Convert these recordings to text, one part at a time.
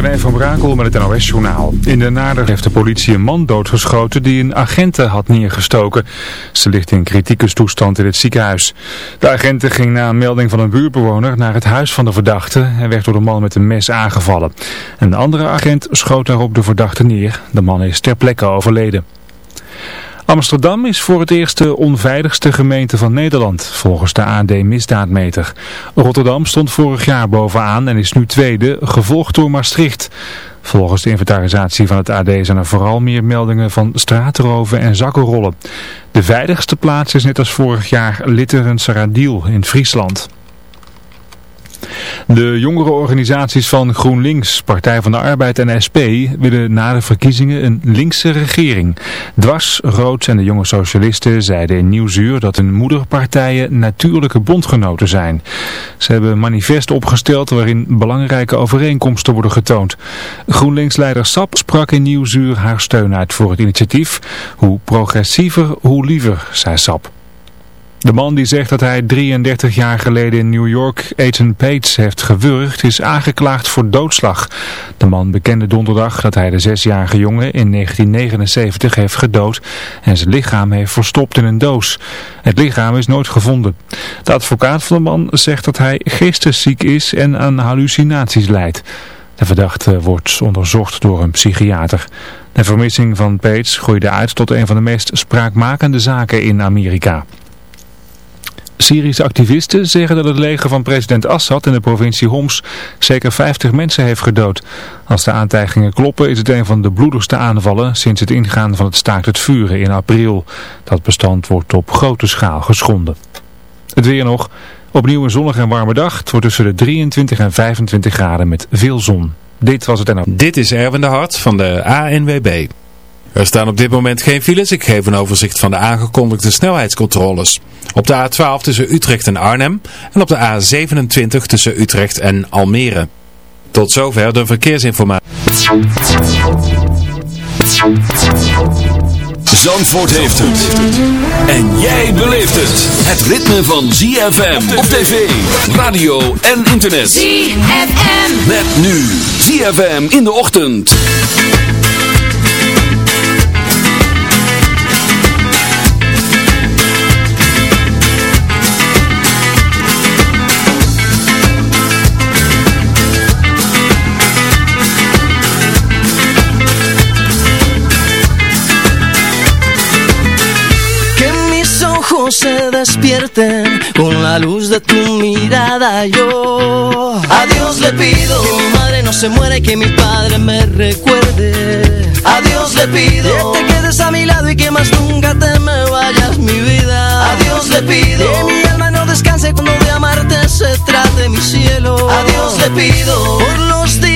René van Brakel met het NOS-journaal. In de Nader heeft de politie een man doodgeschoten die een agenten had neergestoken. Ze ligt in kritieke toestand in het ziekenhuis. De agenten ging na een melding van een buurtbewoner naar het huis van de verdachte en werd door de man met een mes aangevallen. Een andere agent schoot daarop de verdachte neer. De man is ter plekke overleden. Amsterdam is voor het eerst de onveiligste gemeente van Nederland, volgens de AD Misdaadmeter. Rotterdam stond vorig jaar bovenaan en is nu tweede, gevolgd door Maastricht. Volgens de inventarisatie van het AD zijn er vooral meer meldingen van straatroven en zakkenrollen. De veiligste plaats is net als vorig jaar Litteren-Saradiel in Friesland. De jongere organisaties van GroenLinks, Partij van de Arbeid en SP willen na de verkiezingen een linkse regering. Dwars, Rood en de jonge socialisten zeiden in Nieuwsuur dat hun moederpartijen natuurlijke bondgenoten zijn. Ze hebben een manifest opgesteld waarin belangrijke overeenkomsten worden getoond. GroenLinks-leider Sap sprak in Nieuwsuur haar steun uit voor het initiatief. Hoe progressiever, hoe liever, zei Sap. De man die zegt dat hij 33 jaar geleden in New York Ethan Pates heeft gewurgd is aangeklaagd voor doodslag. De man bekende donderdag dat hij de zesjarige jongen in 1979 heeft gedood en zijn lichaam heeft verstopt in een doos. Het lichaam is nooit gevonden. De advocaat van de man zegt dat hij geestesziek is en aan hallucinaties lijdt. De verdachte wordt onderzocht door een psychiater. De vermissing van Pates groeide uit tot een van de meest spraakmakende zaken in Amerika. Syrische activisten zeggen dat het leger van president Assad in de provincie Homs zeker 50 mensen heeft gedood. Als de aantijgingen kloppen is het een van de bloedigste aanvallen sinds het ingaan van het staakt het vuren in april. Dat bestand wordt op grote schaal geschonden. Het weer nog. Opnieuw een zonnige en warme dag. Het wordt tussen de 23 en 25 graden met veel zon. Dit was het en Dit is Erwin de Hart van de ANWB. Er staan op dit moment geen files. Ik geef een overzicht van de aangekondigde snelheidscontroles. Op de A12 tussen Utrecht en Arnhem en op de A27 tussen Utrecht en Almere. Tot zover de verkeersinformatie. Zandvoort heeft het. En jij beleeft het. Het ritme van ZFM op tv, radio en internet. ZFM. Met nu ZFM in de ochtend. Se despierten con la luz de tu mirada. Yo a Dios le pido que mi madre no se muera y que mi padre me recuerde. A Dios le pido que te quedes a mi lado y que más nunca te me vayas mi vida. A Dios le pido que mi alma no descanse cuando de amarte se trate mi cielo. A Dios le pido por los días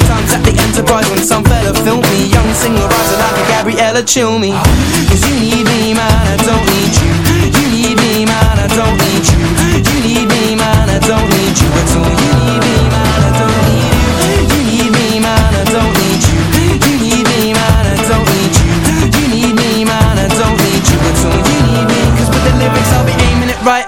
me Young singer riser like a Gabriella Cilmi. Cause you need me man, I don't need you. You need me man, I don't need you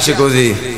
piace.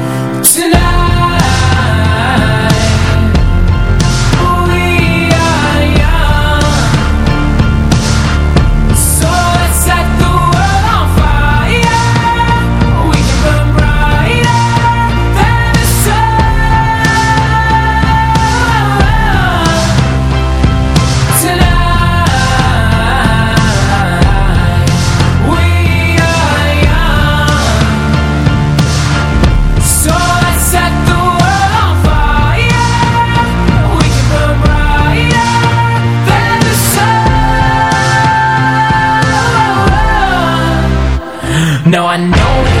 No, I know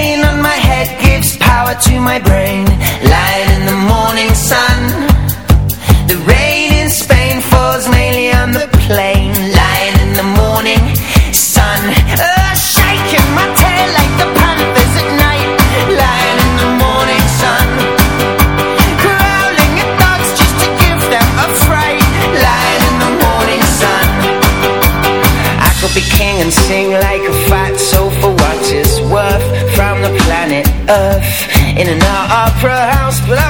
rain on my head gives power to my brain. Light in the morning sun. The rain in Spain falls mainly on the plain. Light in the morning sun. Oh, Shaking my tail like the panthers at night. Light in the morning sun. Growling at dogs just to give them a fright. Light in the morning sun. I could be king and sing earth in an opera house, but I